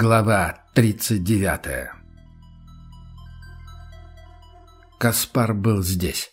Глава 39 Каспар был здесь.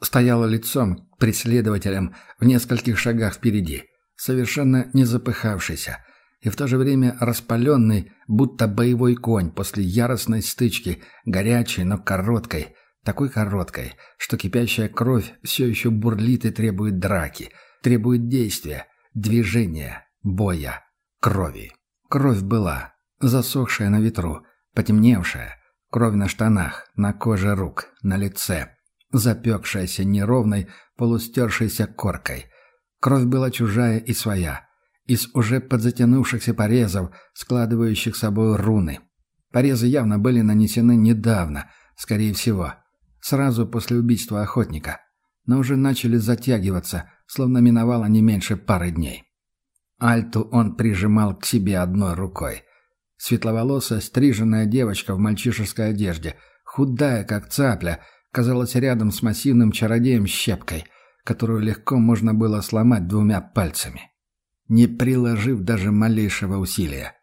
Стоял лицом к преследователям в нескольких шагах впереди, совершенно не запыхавшийся, и в то же время распаленный, будто боевой конь после яростной стычки, горячей, но короткой, такой короткой, что кипящая кровь все еще бурлит и требует драки, требует действия, движения, боя, крови. Кровь была, засохшая на ветру, потемневшая, кровь на штанах, на коже рук, на лице, запекшаяся неровной, полустершейся коркой. Кровь была чужая и своя, из уже подзатянувшихся порезов, складывающих собой руны. Порезы явно были нанесены недавно, скорее всего, сразу после убийства охотника, но уже начали затягиваться, словно миновало не меньше пары дней. Альту он прижимал к себе одной рукой. Светловолосая, стриженная девочка в мальчишеской одежде, худая, как цапля, казалась рядом с массивным чародеем щепкой, которую легко можно было сломать двумя пальцами, не приложив даже малейшего усилия.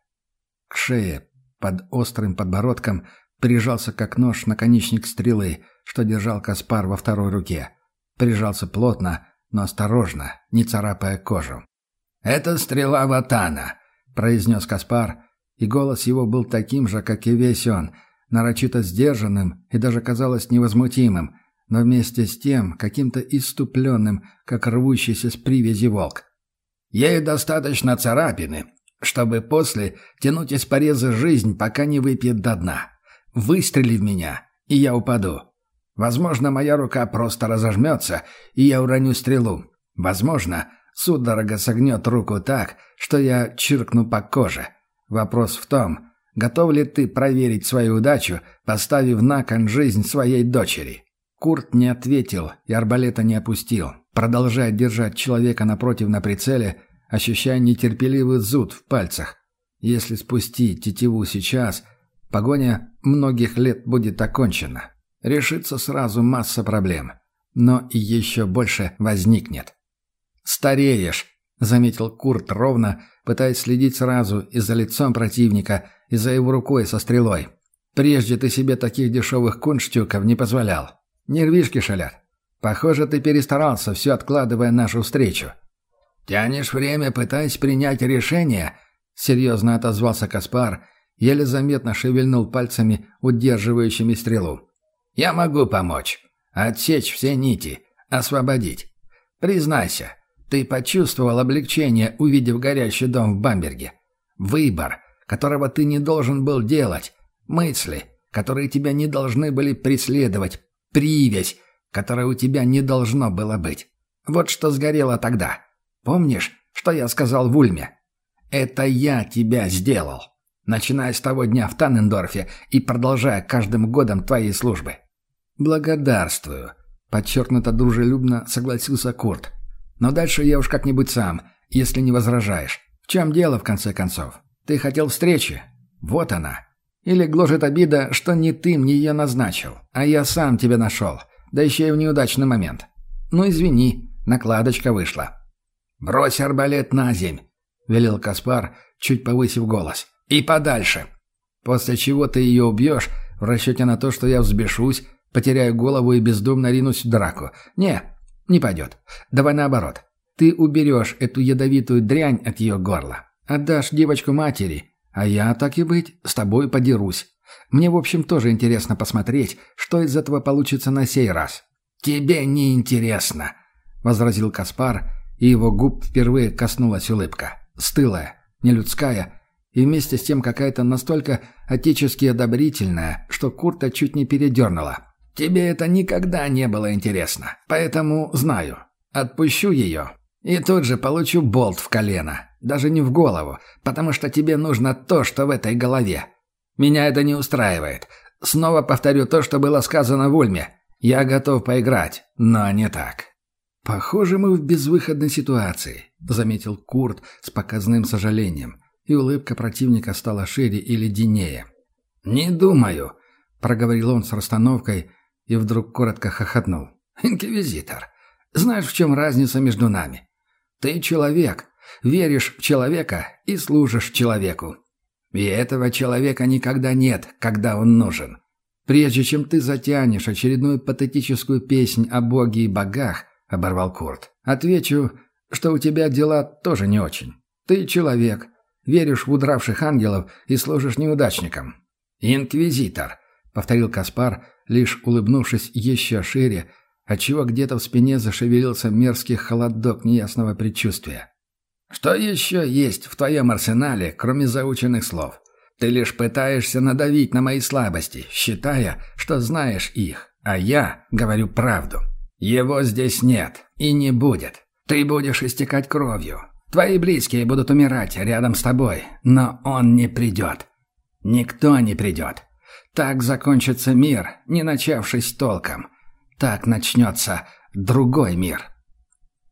К шее, под острым подбородком, прижался как нож наконечник стрелы, что держал Каспар во второй руке. Прижался плотно, но осторожно, не царапая кожу. «Это стрела Ватана», — произнес Каспар, и голос его был таким же, как и весь он, нарочито сдержанным и даже казалось невозмутимым, но вместе с тем каким-то иступленным, как рвущийся с привязи волк. «Ей достаточно царапины, чтобы после тянуть из пореза жизнь, пока не выпьет до дна. Выстрели в меня, и я упаду. Возможно, моя рука просто разожмется, и я уроню стрелу. Возможно, Судорога согнет руку так, что я чиркну по коже. Вопрос в том, готов ли ты проверить свою удачу, поставив на кон жизнь своей дочери?» Курт не ответил и арбалета не опустил, продолжая держать человека напротив на прицеле, ощущая нетерпеливый зуд в пальцах. Если спустить тетиву сейчас, погоня многих лет будет окончена. Решится сразу масса проблем. Но и еще больше возникнет. «Стареешь», — заметил Курт ровно, пытаясь следить сразу и за лицом противника, и за его рукой со стрелой. «Прежде ты себе таких дешевых кунштюков не позволял. Нервишки шалят. Похоже, ты перестарался, все откладывая нашу встречу». «Тянешь время, пытаясь принять решение?» — серьезно отозвался Каспар, еле заметно шевельнул пальцами, удерживающими стрелу. «Я могу помочь. Отсечь все нити. Освободить. Признайся, ты почувствовал облегчение, увидев горящий дом в Бамберге. Выбор, которого ты не должен был делать. Мысли, которые тебя не должны были преследовать. Привязь, которая у тебя не должно было быть. Вот что сгорело тогда. Помнишь, что я сказал в Ульме? Это я тебя сделал. Начиная с того дня в Таннендорфе и продолжая каждым годом твоей службы. Благодарствую. Подчеркнуто дружелюбно согласился Курт. Но дальше я уж как-нибудь сам, если не возражаешь. В чем дело, в конце концов? Ты хотел встречи? Вот она. Или гложет обида, что не ты мне ее назначил, а я сам тебя нашел, да еще и в неудачный момент. Ну, извини, накладочка вышла. «Брось арбалет на земь», — велел Каспар, чуть повысив голос. «И подальше. После чего ты ее убьешь, в расчете на то, что я взбешусь, потеряю голову и бездумно ринусь в драку. Не, «Не пойдет. Давай наоборот. Ты уберешь эту ядовитую дрянь от ее горла. Отдашь девочку матери, а я, так и быть, с тобой подерусь. Мне, в общем, тоже интересно посмотреть, что из этого получится на сей раз». «Тебе не интересно», — возразил Каспар, и его губ впервые коснулась улыбка. Стылая, нелюдская, и вместе с тем какая-то настолько отечески одобрительная, что Курта чуть не передернула. Тебе это никогда не было интересно. Поэтому знаю. Отпущу ее. И тут же получу болт в колено. Даже не в голову. Потому что тебе нужно то, что в этой голове. Меня это не устраивает. Снова повторю то, что было сказано в Ульме. Я готов поиграть, но не так. «Похоже, мы в безвыходной ситуации», — заметил Курт с показным сожалением, и улыбка противника стала шире и леденее. «Не думаю», — проговорил он с расстановкой, и вдруг коротко хохотнул. «Инквизитор, знаешь, в чем разница между нами? Ты человек, веришь в человека и служишь человеку. И этого человека никогда нет, когда он нужен. Прежде чем ты затянешь очередную патетическую песнь о боге и богах, — оборвал Курт, — отвечу, что у тебя дела тоже не очень. Ты человек, веришь в удравших ангелов и служишь неудачникам. «Инквизитор», — повторил Каспар, лишь улыбнувшись еще шире, отчего где-то в спине зашевелился мерзкий холодок неясного предчувствия. «Что еще есть в твоем арсенале, кроме заученных слов? Ты лишь пытаешься надавить на мои слабости, считая, что знаешь их, а я говорю правду. Его здесь нет и не будет. Ты будешь истекать кровью. Твои близкие будут умирать рядом с тобой, но он не придет. Никто не придет. Так закончится мир, не начавшись толком. Так начнется другой мир.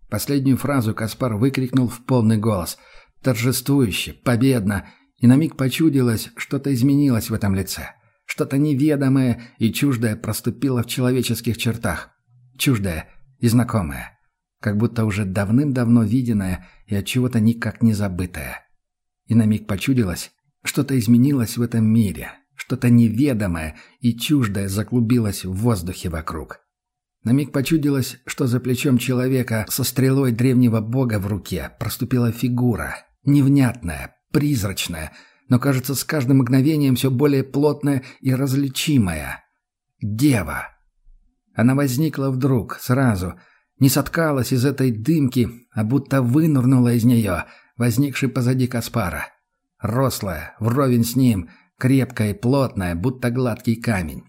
Последнюю фразу Каспар выкрикнул в полный голос, торжествующе, победно, и на миг почудилось, что-то изменилось в этом лице. Что-то неведомое и чуждое проступило в человеческих чертах. Чуждое и знакомое. Как будто уже давным-давно виденное и от чего-то никак не забытое. И на миг почудилось, что-то изменилось в этом мире. Что-то неведомое и чуждое заклубилось в воздухе вокруг. На миг почудилось, что за плечом человека со стрелой древнего бога в руке проступила фигура, невнятная, призрачная, но, кажется, с каждым мгновением все более плотная и различимая. Дева. Она возникла вдруг, сразу, не соткалась из этой дымки, а будто вынурнула из нее, возникшей позади Каспара. Рослая, вровень с ним, крепкая и плотная, будто гладкий камень.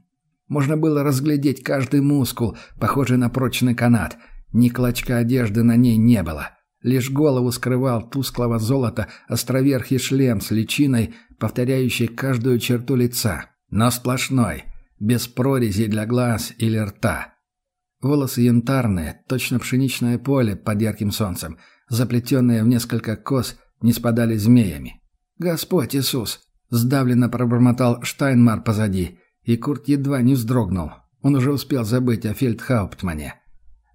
Можно было разглядеть каждый мускул, похожий на прочный канат. Ни клочка одежды на ней не было. Лишь голову скрывал тусклого золота островерхий шлем с личиной, повторяющей каждую черту лица, но сплошной, без прорезей для глаз или рта. Волосы янтарные, точно пшеничное поле под ярким солнцем, заплетенные в несколько кос, не спадали змеями. «Господь Иисус!» — сдавленно пробормотал Штайнмар позади, и Курт едва не вздрогнул. Он уже успел забыть о фельдхауптмане.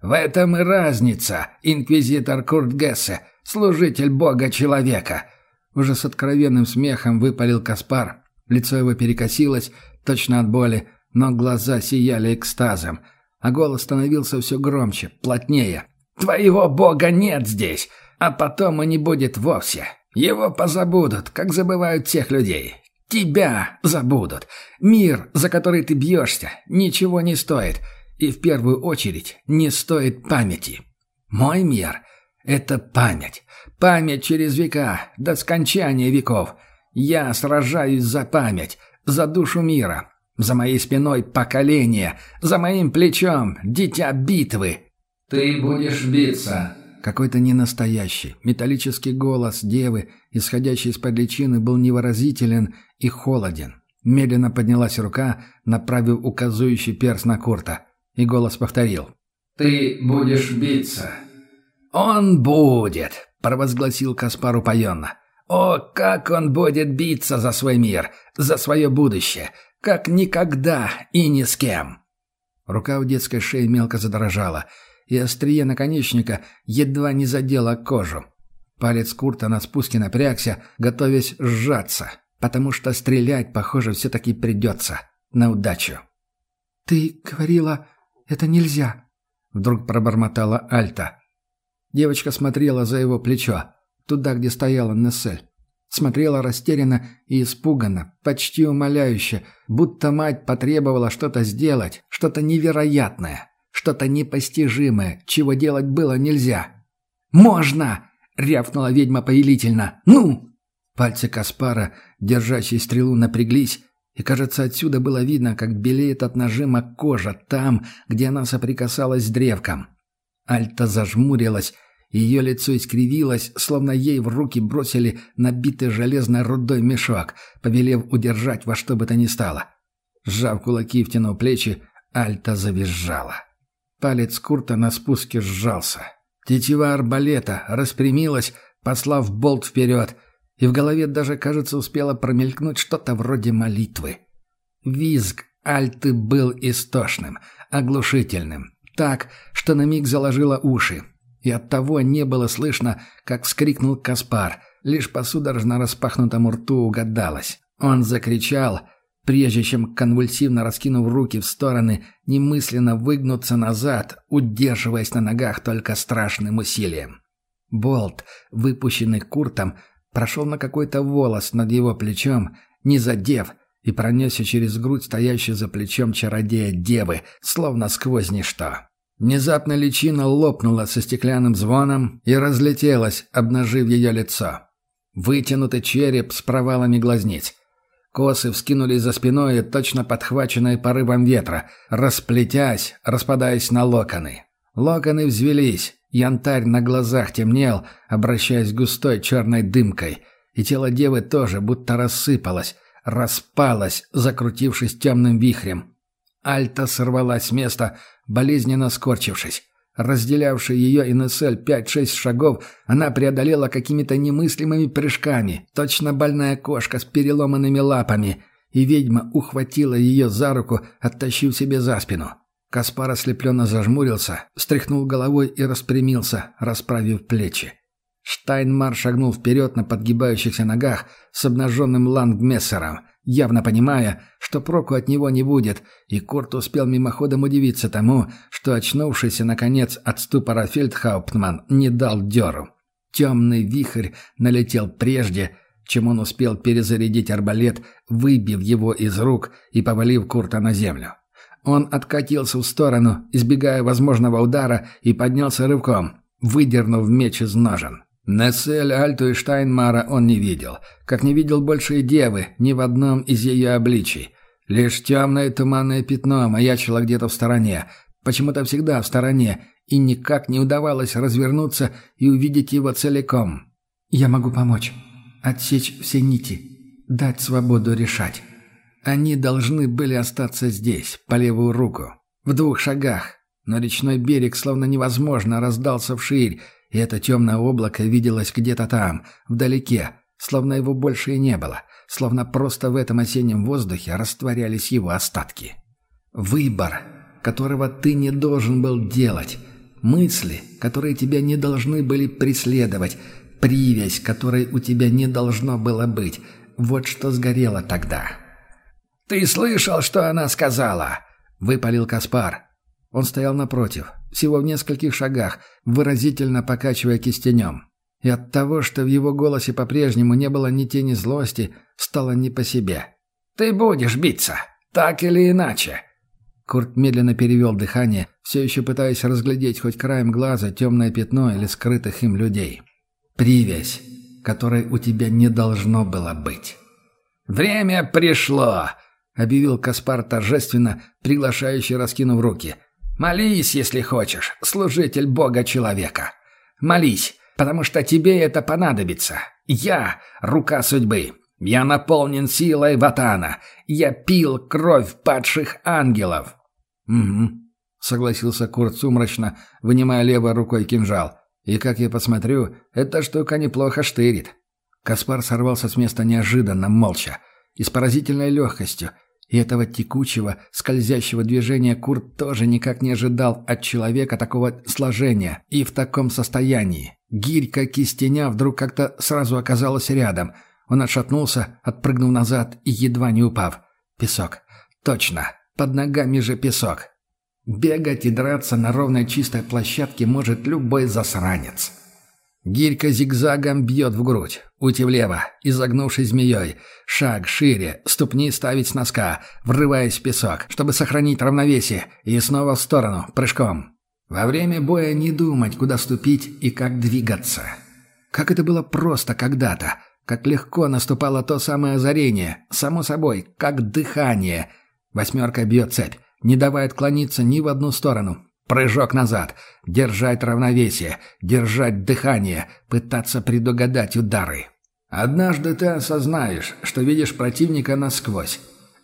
В этом и разница, инквизитор Курт Гессе, служитель бога-человека. Уже с откровенным смехом выпалил Каспар. Лицо его перекосилось, точно от боли, но глаза сияли экстазом, а голос становился все громче, плотнее. «Твоего бога нет здесь, а потом и не будет вовсе. Его позабудут, как забывают тех людей. Тебя забудут. Мир, за который ты бьешься, ничего не стоит. И в первую очередь не стоит памяти. Мой мир — это память. Память через века, до скончания веков. Я сражаюсь за память, за душу мира. За моей спиной поколение, за моим плечом дитя битвы. Ты будешь биться. Какой-то ненастоящий, металлический голос девы, исходящий из-под личины, был невыразителен и холоден. Медленно поднялась рука, направив указующий перст на Курта и голос повторил. «Ты будешь биться». «Он будет», — провозгласил Каспар упоенно. «О, как он будет биться за свой мир, за свое будущее, как никогда и ни с кем!» Рука у детской шеи мелко задрожала, и острие наконечника едва не задело кожу. Палец Курта на спуске напрягся, готовясь сжаться, потому что стрелять, похоже, все-таки придется. На удачу. «Ты говорила, это нельзя!» Вдруг пробормотала Альта. Девочка смотрела за его плечо, туда, где стояла Нессель. Смотрела растерянно и испуганно, почти умоляюще, будто мать потребовала что-то сделать, что-то невероятное, что-то непостижимое, чего делать было нельзя. «Можно!» — рявкнула ведьма повелительно. «Ну!» Пальцы Каспара, держащие стрелу, напряглись, и, кажется, отсюда было видно, как белеет от нажима кожа там, где она соприкасалась с древком. Альта зажмурилась, ее лицо искривилось, словно ей в руки бросили набитый железной рудой мешок, повелев удержать во что бы то ни стало. Сжав кулаки втянув плечи, Альта завизжала. Палец Курта на спуске сжался. Тетива арбалета распрямилась, послав болт вперед, и в голове даже, кажется, успело промелькнуть что-то вроде молитвы. Визг Альты был истошным, оглушительным, так, что на миг заложило уши. И оттого не было слышно, как вскрикнул Каспар, лишь по судорожно распахнутому рту угадалось. Он закричал, прежде чем, конвульсивно раскинув руки в стороны, немысленно выгнуться назад, удерживаясь на ногах только страшным усилием. Болт, выпущенный Куртом, прошел на какой-то волос над его плечом, не задев, и пронесся через грудь стоящей за плечом чародея девы, словно сквозь ничто. Внезапно личина лопнула со стеклянным звоном и разлетелась, обнажив ее лицо. Вытянутый череп с провалами глазниц. Косы вскинулись за спиной, точно подхваченные порывом ветра, расплетясь, распадаясь на локоны. Локоны взвелись, янтарь на глазах темнел, обращаясь густой черной дымкой, и тело девы тоже будто рассыпалось, распалось, закрутившись темным вихрем. Альта сорвалась с места, болезненно скорчившись. Разделявший ее и Нессель пять-шесть шагов, она преодолела какими-то немыслимыми прыжками, точно больная кошка с переломанными лапами, и ведьма ухватила ее за руку, оттащив себе за спину. Каспар ослепленно зажмурился, встряхнул головой и распрямился, расправив плечи. Штайнмар шагнул вперед на подгибающихся ногах с обнаженным лангмессером, явно понимая, что проку от него не будет, и Курт успел мимоходом удивиться тому, что очнувшийся, наконец, от ступора фельдхауптман не дал дёру. Темный вихрь налетел прежде, чем он успел перезарядить арбалет, выбив его из рук и повалив Курта на землю. Он откатился в сторону, избегая возможного удара, и поднялся рывком, выдернув меч из ножен. Нессель, Альту и Штайнмара он не видел, как не видел больше и девы ни в одном из ее обличий. Лишь темное туманное пятно маячило где-то в стороне, почему-то всегда в стороне, и никак не удавалось развернуться и увидеть его целиком. «Я могу помочь. Отсечь все нити. Дать свободу решать». Они должны были остаться здесь, по левую руку, в двух шагах, но речной берег словно невозможно раздался вширь, и это темное облако виделось где-то там, вдалеке, словно его больше и не было, словно просто в этом осеннем воздухе растворялись его остатки. Выбор, которого ты не должен был делать, мысли, которые тебя не должны были преследовать, привязь, которой у тебя не должно было быть, вот что сгорело тогда. «Ты слышал, что она сказала?» — выпалил Каспар. Он стоял напротив, всего в нескольких шагах, выразительно покачивая кистенем. И от того, что в его голосе по-прежнему не было ни тени злости, стало не по себе. «Ты будешь биться, так или иначе!» Курт медленно перевел дыхание, все еще пытаясь разглядеть хоть краем глаза темное пятно или скрытых им людей. «Привязь, которой у тебя не должно было быть». «Время пришло!» — объявил Каспар торжественно, приглашающий, раскинув руки. Молись, если хочешь, служитель Бога-человека. Молись, потому что тебе это понадобится. Я — рука судьбы. Я наполнен силой Ватана. Я пил кровь падших ангелов». «Угу», — согласился Курт сумрачно, вынимая левой рукой кинжал. «И, как я посмотрю, эта штука неплохо штырит». Каспар сорвался с места неожиданно, молча, и с поразительной легкостью, и этого текучего, скользящего движения Курт тоже никак не ожидал от человека такого сложения и в таком состоянии. Гирька кистеня вдруг как-то сразу оказалась рядом. Он отшатнулся, отпрыгнув назад и едва не упав. Песок. Точно. Под ногами же песок. Бегать и драться на ровной чистой площадке может любой засранец. Гирька зигзагом бьет в грудь. Ути влево, изогнувшись змеей. Шаг шире, ступни ставить с носка, врываясь в песок, чтобы сохранить равновесие, и снова в сторону, прыжком. Во время боя не думать, куда ступить и как двигаться. Как это было просто когда-то, как легко наступало то самое озарение, само собой, как дыхание. Восьмерка бьет цепь, не давая отклониться ни в одну сторону, Прыжок назад. Держать равновесие. Держать дыхание. Пытаться предугадать удары. Однажды ты осознаешь, что видишь противника насквозь.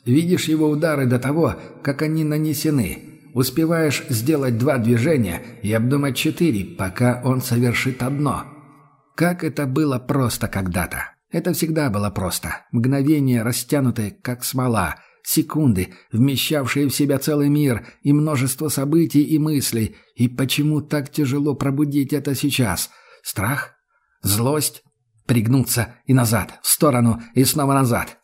Видишь его удары до того, как они нанесены. Успеваешь сделать два движения и обдумать четыре, пока он совершит одно. Как это было просто когда-то. Это всегда было просто. Мгновение, растянутое, как смола – Секунды, вмещавшие в себя целый мир и множество событий и мыслей. И почему так тяжело пробудить это сейчас? Страх? Злость? пригнуться и назад, в сторону и снова назад.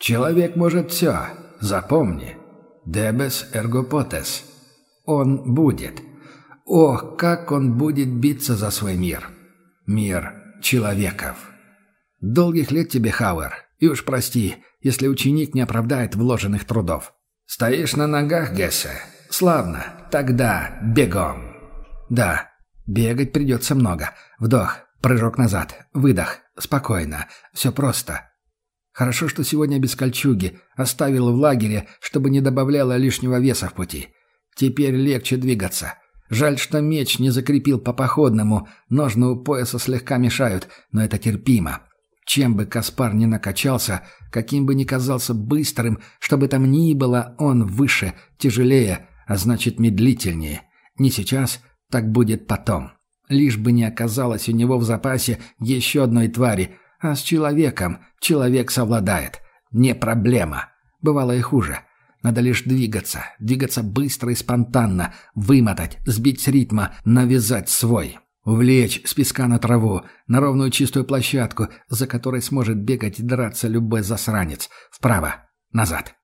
Человек может все, запомни. Дебес эргопотес. Он будет. Ох, как он будет биться за свой мир. Мир человеков. Долгих лет тебе, Хауэр, и уж прости, если ученик не оправдает вложенных трудов. Стоишь на ногах, Гессе? Славно. Тогда бегом. Да, бегать придется много. Вдох, прыжок назад, выдох. Спокойно. Все просто. Хорошо, что сегодня без кольчуги. Оставил в лагере, чтобы не добавляло лишнего веса в пути. Теперь легче двигаться. Жаль, что меч не закрепил по походному. Ножны у пояса слегка мешают, но это терпимо. Чем бы Каспар ни накачался, каким бы ни казался быстрым, чтобы там ни было, он выше, тяжелее, а значит медлительнее. Не сейчас, так будет потом. Лишь бы не оказалось у него в запасе еще одной твари, а с человеком человек совладает. Не проблема. Бывало и хуже. Надо лишь двигаться, двигаться быстро и спонтанно, вымотать, сбить с ритма, навязать свой. Увлечь с песка на траву, на ровную чистую площадку, за которой сможет бегать и драться любой засранец. Вправо, назад.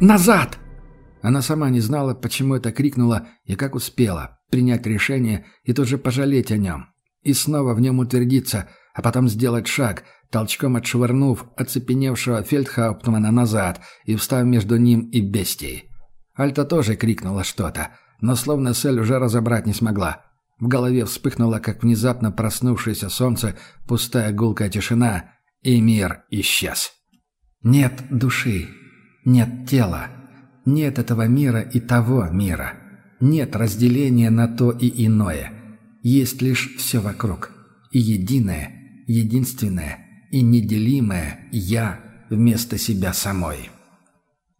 «Назад!» Она сама не знала, почему это крикнула и как успела принять решение и тут же пожалеть о нем. И снова в нем утвердиться, а потом сделать шаг – толчком отшвырнув оцепеневшего фельдхауптмана назад и встав между ним и бестией. Альта тоже крикнула что-то, но словно Сель уже разобрать не смогла. В голове вспыхнуло, как внезапно проснувшееся солнце, пустая гулкая тишина, и мир исчез. Нет души, нет тела, нет этого мира и того мира. Нет разделения на то и иное. Есть лишь все вокруг. И единое, единственное – и неделимое «я» вместо себя самой.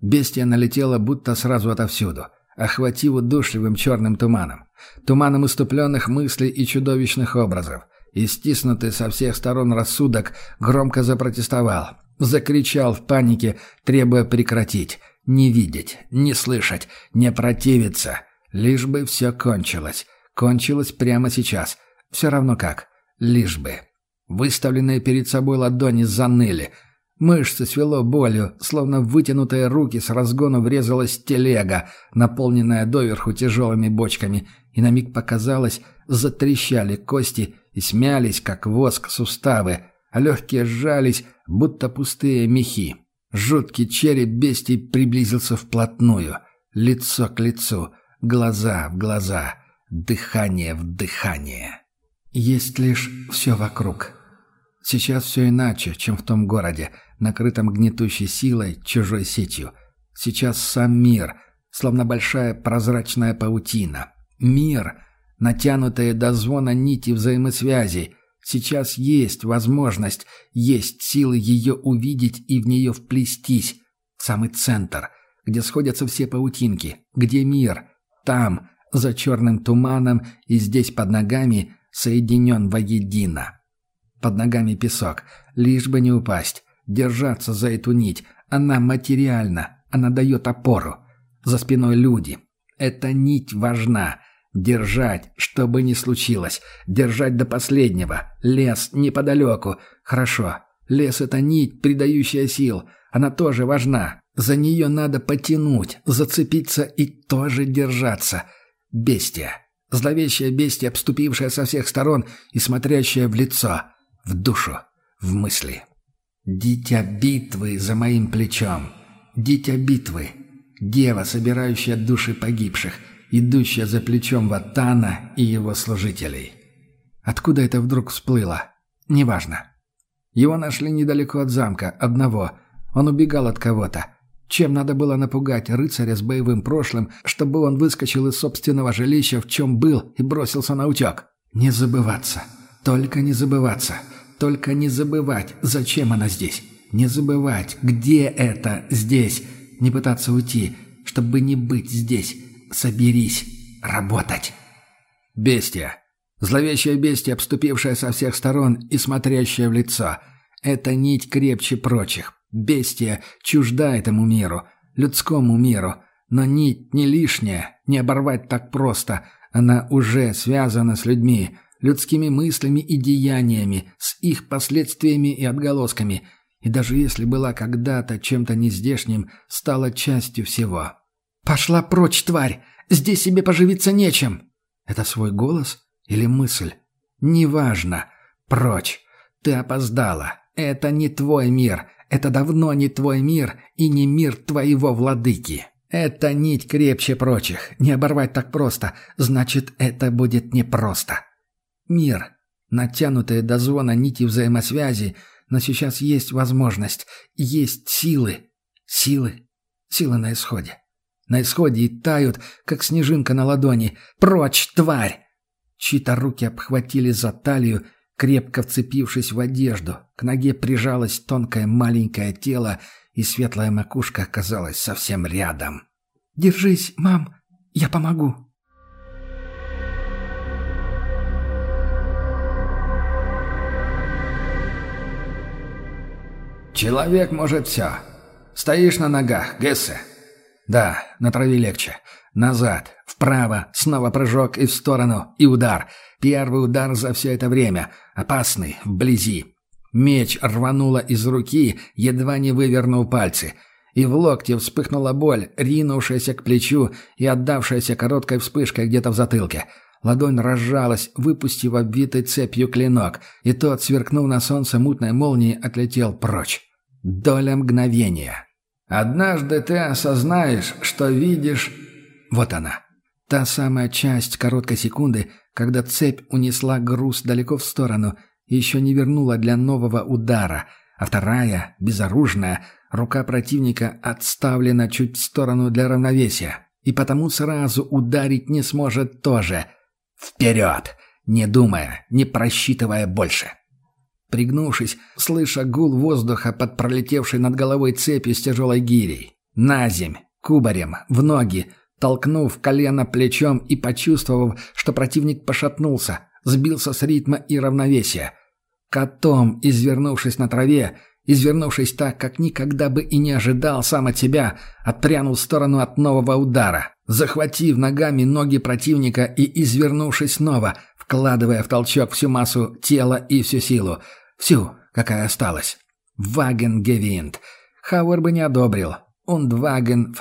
Бестия налетела будто сразу отовсюду, охватив удушливым черным туманом. Туманом иступленных мыслей и чудовищных образов. И стиснутый со всех сторон рассудок громко запротестовал. Закричал в панике, требуя прекратить. Не видеть, не слышать, не противиться. Лишь бы все кончилось. Кончилось прямо сейчас. Все равно как. Лишь бы. Выставленные перед собой ладони заныли. Мышцы свело болью, словно вытянутые руки с разгону врезалась телега, наполненная доверху тяжелыми бочками, и на миг показалось, затрещали кости и смялись, как воск, суставы, а легкие сжались, будто пустые мехи. Жуткий череп бестий приблизился вплотную, лицо к лицу, глаза в глаза, дыхание в дыхание. Есть лишь все вокруг. Сейчас все иначе, чем в том городе, накрытом гнетущей силой, чужой сетью. Сейчас сам мир, словно большая прозрачная паутина. Мир, натянутые до звона нити взаимосвязи. Сейчас есть возможность, есть силы ее увидеть и в нее вплестись. В самый центр, где сходятся все паутинки, где мир. Там, за черным туманом и здесь под ногами, соединен воедино. Под ногами песок, лишь бы не упасть. Держаться за эту нить. Она материальна, она дает опору. За спиной люди. Эта нить важна. Держать, что бы ни случилось. Держать до последнего. Лес неподалеку. Хорошо. Лес — это нить, придающая сил. Она тоже важна. За нее надо потянуть, зацепиться и тоже держаться. Бестия. Зловещая бестия, обступившая со всех сторон и смотрящая в лицо в душу, в мысли. «Дитя битвы за моим плечом! Дитя битвы! Дева, собирающая души погибших, идущая за плечом Ватана и его служителей!» Откуда это вдруг всплыло? Неважно. Его нашли недалеко от замка, одного. Он убегал от кого-то. Чем надо было напугать рыцаря с боевым прошлым, чтобы он выскочил из собственного жилища, в чем был, и бросился на утек? Не забываться. Только не забываться. Только не забывать, зачем она здесь. Не забывать, где это здесь. Не пытаться уйти, чтобы не быть здесь. Соберись. Работать. Бестия. Зловещая бестия, обступившая со всех сторон и смотрящая в лицо. Это нить крепче прочих. Бестия чужда этому миру, людскому миру. Но нить не лишняя, не оборвать так просто. Она уже связана с людьми, людскими мыслями и деяниями, с их последствиями и отголосками. И даже если была когда-то чем-то нездешним, стала частью всего. «Пошла прочь, тварь! Здесь себе поживиться нечем!» Это свой голос или мысль? Неважно. Прочь. Ты опоздала. Это не твой мир. Это давно не твой мир и не мир твоего владыки. Это нить крепче прочих. Не оборвать так просто. Значит, это будет непросто. Мир. Натянутые до звона нити взаимосвязи, но сейчас есть возможность. Есть силы. Силы. Силы на исходе. На исходе и тают, как снежинка на ладони. «Прочь, тварь!» Чьи-то руки обхватили за талию, крепко вцепившись в одежду. К ноге прижалось тонкое маленькое тело, и светлая макушка оказалась совсем рядом. «Держись, мам, я помогу». «Человек может все. Стоишь на ногах, Гессе?» «Да, на траве легче. Назад, вправо, снова прыжок и в сторону, и удар. Первый удар за все это время. Опасный, вблизи. Меч рвануло из руки, едва не вывернул пальцы. И в локте вспыхнула боль, ринувшаяся к плечу и отдавшаяся короткой вспышкой где-то в затылке. Ладонь разжалась, выпустив обвитый цепью клинок, и тот, сверкнув на солнце мутной молнией, отлетел прочь. Доля мгновения. «Однажды ты осознаешь, что видишь вот она. Та самая часть короткой секунды, когда цепь унесла груз далеко в сторону и еще не вернула для нового удара, а вторая, безоружная, рука противника отставлена чуть в сторону для равновесия, и потому сразу ударить не сможет тоже. Вперед! Не думая, не просчитывая больше. Пригнувшись, слыша гул воздуха под пролетевшей над головой цепью с тяжелой гирей. На земь, кубарем, в ноги, толкнув колено плечом и почувствовав, что противник пошатнулся, сбился с ритма и равновесия. Котом, извернувшись на траве, извернувшись так, как никогда бы и не ожидал сам от себя, отпрянул в сторону от нового удара, захватив ногами ноги противника и извернувшись снова, вкладывая в толчок всю массу тела и всю силу. Всю, какая осталась. Ваген Гевинт. Хауэр бы не одобрил. Und Wagen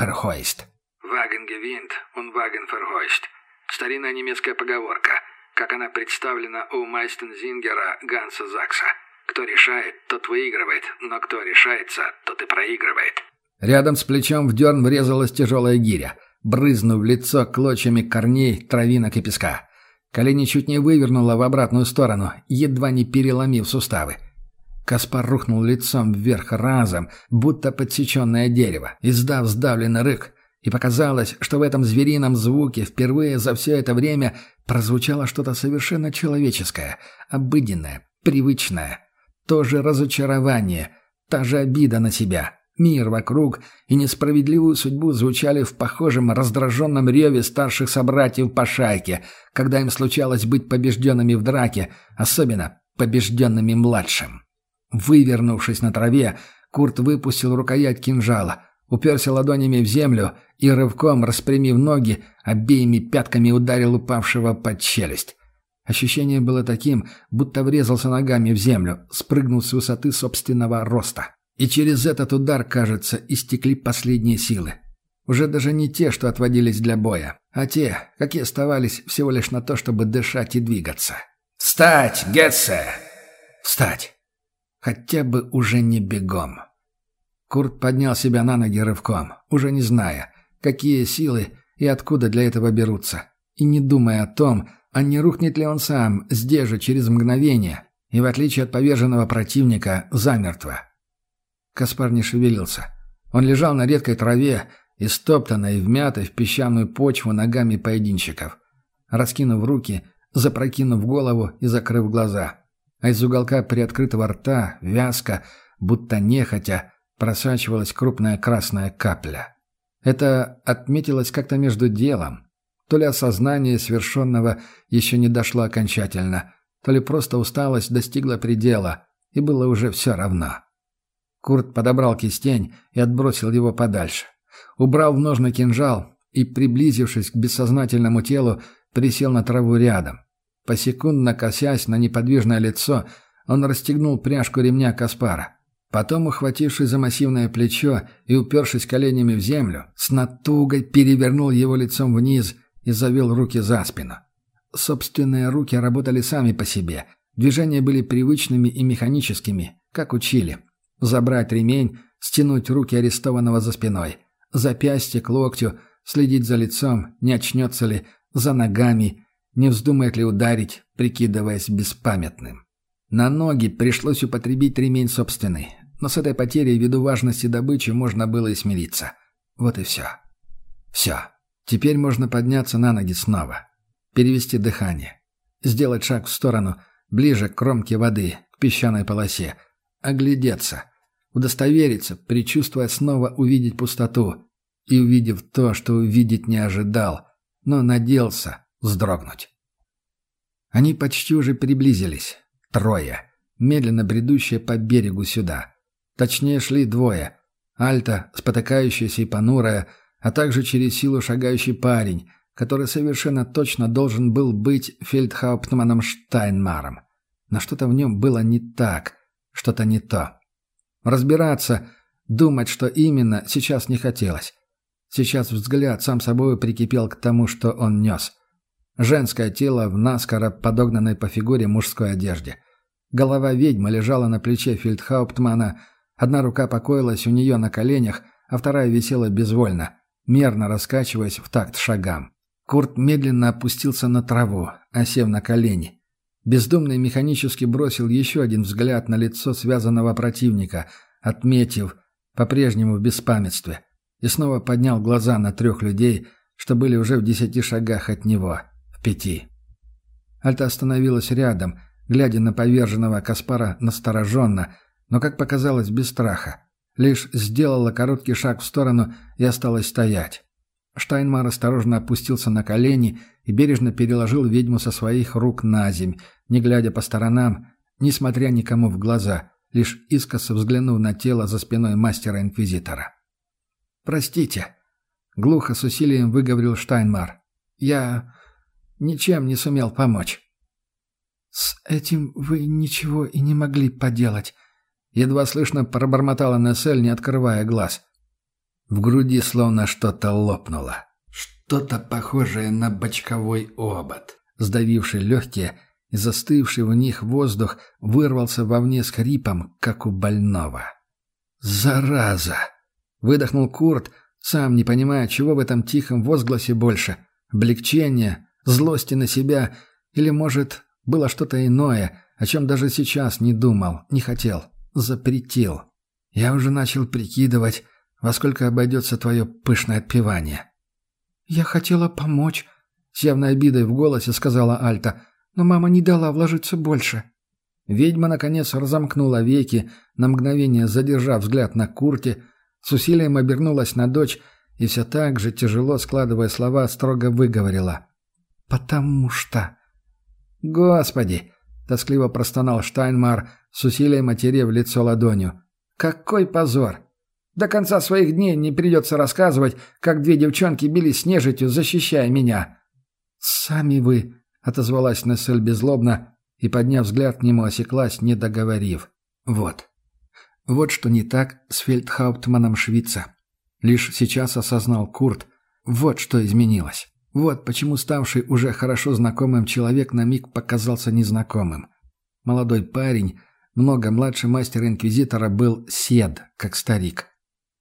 Вагенгевинт, он Вагенферхойст. Старинная немецкая поговорка, как она представлена у Майстензингера Ганса Закса. Кто решает, тот выигрывает, но кто решается, тот и проигрывает. Рядом с плечом в дерн врезалась тяжелая гиря, брызнув в лицо клочьями корней, травинок и песка. Колени чуть не вывернуло в обратную сторону, едва не переломив суставы. Каспар рухнул лицом вверх разом, будто подсеченное дерево, издав сдавленный рык, и показалось, что в этом зверином звуке впервые за все это время прозвучало что-то совершенно человеческое, обыденное, привычное. То же разочарование, та же обида на себя. Мир вокруг и несправедливую судьбу звучали в похожем раздраженном реве старших собратьев по шайке, когда им случалось быть побежденными в драке, особенно побежденными младшим. Вывернувшись на траве, Курт выпустил рукоять кинжала, уперся ладонями в землю и, рывком распрямив ноги, обеими пятками ударил упавшего под челюсть. Ощущение было таким, будто врезался ногами в землю, спрыгнул с высоты собственного роста. И через этот удар, кажется, истекли последние силы. Уже даже не те, что отводились для боя, а те, какие оставались всего лишь на то, чтобы дышать и двигаться. «Встать, Гетсе!» «Встать!» Хотя бы уже не бегом. Курт поднял себя на ноги рывком, уже не зная, какие силы и откуда для этого берутся, и не думая о том, а не рухнет ли он сам здесь же через мгновение, и в отличие от поверженного противника, замертво. Каспар не шевелился. Он лежал на редкой траве, истоптанной и вмятой в песчаную почву ногами поединщиков, раскинув руки, запрокинув голову и закрыв глаза. А из уголка приоткрытого рта, вязко, будто нехотя, просачивалась крупная красная капля. Это отметилось как-то между делом. То ли осознание свершенного еще не дошло окончательно, то ли просто усталость достигла предела, и было уже все равно. Курт подобрал кистень и отбросил его подальше. убрал в ножны кинжал и, приблизившись к бессознательному телу, присел на траву рядом. Посекундно косясь на неподвижное лицо, он расстегнул пряжку ремня Каспара. Потом, ухватившись за массивное плечо и упершись коленями в землю, с натугой перевернул его лицом вниз и завел руки за спину. Собственные руки работали сами по себе. Движения были привычными и механическими, как учили. Забрать ремень, стянуть руки арестованного за спиной, запястье к локтю, следить за лицом, не очнется ли, за ногами, не вздумает ли ударить, прикидываясь беспамятным. На ноги пришлось употребить ремень собственный, но с этой потерей ввиду важности добычи можно было и смириться. Вот и все. Все. Теперь можно подняться на ноги снова. Перевести дыхание. Сделать шаг в сторону, ближе к кромке воды, к песчаной полосе. Оглядеться. Удостовериться, предчувствуя снова увидеть пустоту. И увидев то, что увидеть не ожидал, но надеялся вздрогнуть. Они почти уже приблизились. Трое. Медленно бредущие по берегу сюда. Точнее, шли двое. Альта, спотыкающаяся и понурая, а также через силу шагающий парень, который совершенно точно должен был быть фельдхауптманом Штайнмаром. Но что-то в нем было не так, что-то не то. Разбираться, думать, что именно, сейчас не хотелось. Сейчас взгляд сам собой прикипел к тому, что он нес. Женское тело в наскоро подогнанной по фигуре мужской одежде. Голова ведьмы лежала на плече фельдхауптмана, одна рука покоилась у нее на коленях, а вторая висела безвольно, мерно раскачиваясь в такт шагам. Курт медленно опустился на траву, осев на колени. Бездумно и механически бросил еще один взгляд на лицо связанного противника, отметив, по-прежнему в беспамятстве, и снова поднял глаза на трех людей, что были уже в десяти шагах от него, в пяти. Альта остановилась рядом, глядя на поверженного Каспара настороженно, но, как показалось, без страха. Лишь сделала короткий шаг в сторону и осталась стоять. Штайнмар осторожно опустился на колени и бережно переложил ведьму со своих рук на земь, не глядя по сторонам, не смотря никому в глаза, лишь искоса взглянув на тело за спиной мастера-инквизитора. «Простите», — глухо с усилием выговорил Штайнмар. «Я ничем не сумел помочь». «С этим вы ничего и не могли поделать», — едва слышно пробормотала Нессель, не открывая глаз. В груди словно что-то лопнуло. Что-то похожее на бочковой обод, сдавивший легкие и застывший в них воздух вырвался вовне с хрипом, как у больного. «Зараза!» — выдохнул Курт, сам не понимая, чего в этом тихом возгласе больше — облегчения, злости на себя или, может, было что-то иное, о чем даже сейчас не думал, не хотел, запретил. Я уже начал прикидывать, во сколько обойдется твое пышное отпевание. «Я хотела помочь», — с явной обидой в голосе сказала Альта, «но мама не дала вложиться больше». Ведьма, наконец, разомкнула веки, на мгновение задержав взгляд на Курте, с усилием обернулась на дочь и все так же, тяжело складывая слова, строго выговорила. «Потому что...» «Господи!» — тоскливо простонал Штайнмар, с усилием отерев лицо ладонью. «Какой позор! До конца своих дней не придется рассказывать, как две девчонки бились с нежитью, защищая меня». «Сами вы», — отозвалась Нессель беззлобно и, подняв взгляд к нему, осеклась, не договорив. «Вот. Вот что не так с фельдхауптманом Швица. Лишь сейчас осознал Курт. Вот что изменилось. Вот почему ставший уже хорошо знакомым человек на миг показался незнакомым. Молодой парень, много младше мастера-инквизитора, был сед, как старик.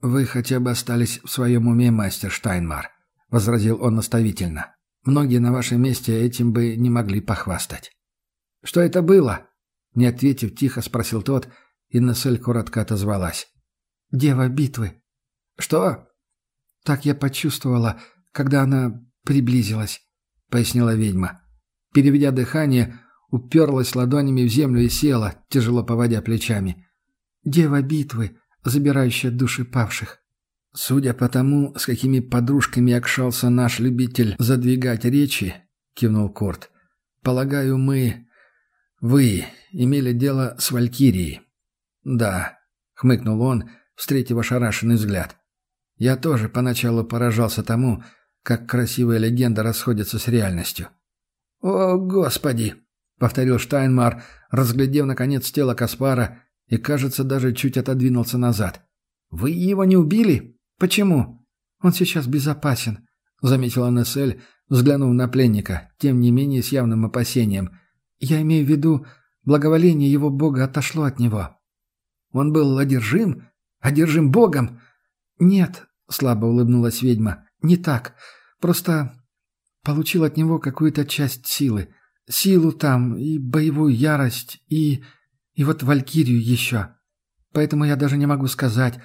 «Вы хотя бы остались в своем уме, мастер Штайнмар», — возразил он наставительно. «Многие на вашем месте этим бы не могли похвастать». «Что это было?» Не ответив, тихо спросил тот, и Нессель коротко отозвалась. «Дева битвы». «Что?» «Так я почувствовала, когда она приблизилась», — пояснила ведьма. Переведя дыхание, уперлась ладонями в землю и села, тяжело поводя плечами. «Дева битвы, забирающая души павших». «Судя по тому, с какими подружками окшался наш любитель задвигать речи», — кивнул Корт, — «полагаю, мы, вы, имели дело с Валькирией». «Да», — хмыкнул он, встретив ошарашенный взгляд. Я тоже поначалу поражался тому, как красивая легенда расходится с реальностью. «О, Господи!» — повторил Штайнмар, разглядев, наконец, тело Каспара и, кажется, даже чуть отодвинулся назад. «Вы его не убили? Почему?» «Он сейчас безопасен», — заметила Нессель, взглянув на пленника, тем не менее с явным опасением. «Я имею в виду, благоволение его бога отошло от него». «Он был одержим? Одержим богом?» «Нет», — слабо улыбнулась ведьма, — «не так. Просто получил от него какую-то часть силы. Силу там, и боевую ярость, и... и вот Валькирию еще. Поэтому я даже не могу сказать,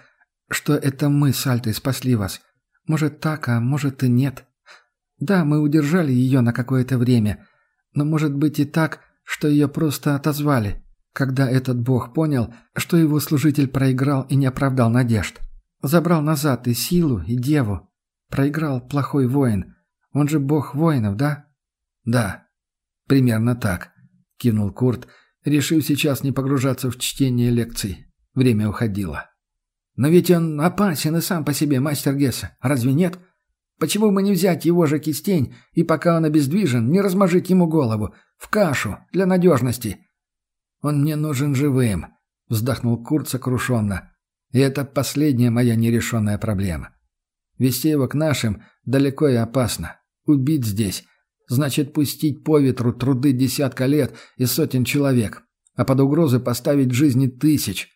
что это мы с Альтой спасли вас. Может так, а может и нет. Да, мы удержали ее на какое-то время, но может быть и так, что ее просто отозвали, когда этот бог понял, что его служитель проиграл и не оправдал надежд. Забрал назад и силу, и деву. Проиграл плохой воин. Он же бог воинов, да? Да, примерно так, кивнул Курт, решив сейчас не погружаться в чтение лекций. Время уходило. Но ведь он опасен и сам по себе, мастер Гесса. Разве нет? Почему бы не взять его же кистень и, пока он обездвижен, не размажить ему голову? В кашу, для надежности. Он мне нужен живым, вздохнул Курт сокрушенно. И это последняя моя нерешенная проблема. Вести его к нашим далеко и опасно. Убить здесь значит пустить по ветру труды десятка лет и сотен человек, а под угрозу поставить жизни тысяч.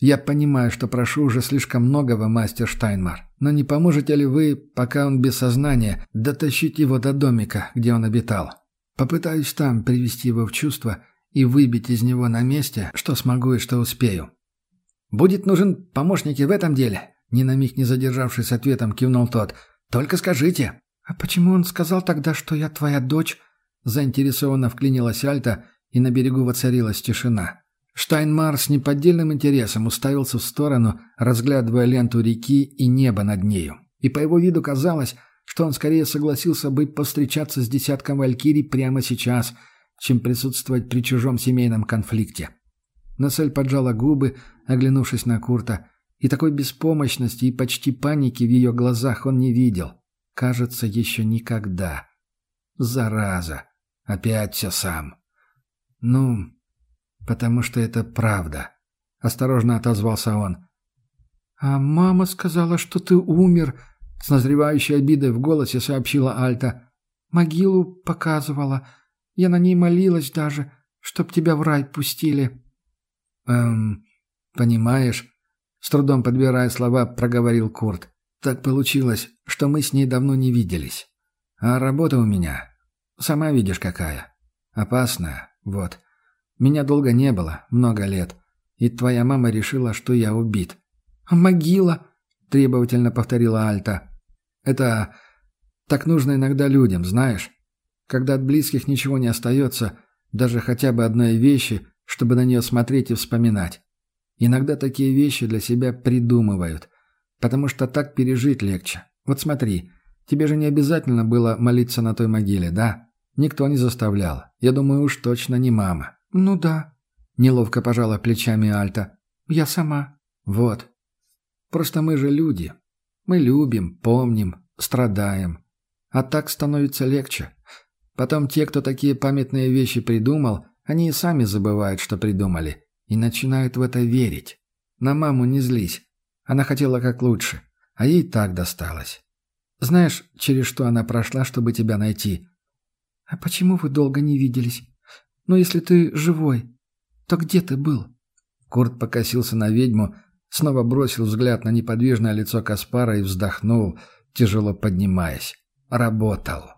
Я понимаю, что прошу уже слишком многого, мастер Штайнмар, но не поможете ли вы, пока он без сознания, дотащить его до домика, где он обитал? Попытаюсь там привести его в чувство и выбить из него на месте, что смогу и что успею. «Будет нужен помощник и в этом деле?» Ни на миг не задержавшись ответом, кивнул тот. «Только скажите». «А почему он сказал тогда, что я твоя дочь?» Заинтересованно вклинилась Альта, и на берегу воцарилась тишина. Штайнмар с неподдельным интересом уставился в сторону, разглядывая ленту реки и небо над нею. И по его виду казалось, что он скорее согласился бы повстречаться с десятком валькирий прямо сейчас, чем присутствовать при чужом семейном конфликте. Насель поджала губы, оглянувшись на Курта, и такой беспомощности и почти паники в ее глазах он не видел. Кажется, еще никогда. Зараза. Опять все сам. Ну, потому что это правда. Осторожно отозвался он. «А мама сказала, что ты умер», — с назревающей обидой в голосе сообщила Альта. «Могилу показывала. Я на ней молилась даже, чтоб тебя в рай пустили». «Эм, понимаешь, с трудом подбирая слова, проговорил Курт. Так получилось, что мы с ней давно не виделись. А работа у меня, сама видишь какая. Опасная, вот. Меня долго не было, много лет. И твоя мама решила, что я убит. «А могила?» – требовательно повторила Альта. «Это так нужно иногда людям, знаешь. Когда от близких ничего не остается, даже хотя бы одной вещи, чтобы на нее смотреть и вспоминать. Иногда такие вещи для себя придумывают, потому что так пережить легче. Вот смотри, тебе же не обязательно было молиться на той могиле, да? Никто не заставлял. Я думаю, уж точно не мама. Ну да. Неловко пожала плечами Альта. Я сама. Вот. Просто мы же люди. Мы любим, помним, страдаем. А так становится легче. Потом те, кто такие памятные вещи придумал, они и сами забывают, что придумали и начинают в это верить. На маму не злись. Она хотела как лучше, а ей так досталось. Знаешь, через что она прошла, чтобы тебя найти? А почему вы долго не виделись? Ну, если ты живой, то где ты был? Курт покосился на ведьму, снова бросил взгляд на неподвижное лицо Каспара и вздохнул, тяжело поднимаясь. Работал.